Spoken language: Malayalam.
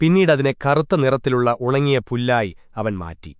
പിന്നീടതിനെ കറുത്ത നിറത്തിലുള്ള ഉണങ്ങിയ പുല്ലായി അവൻ മാറ്റി.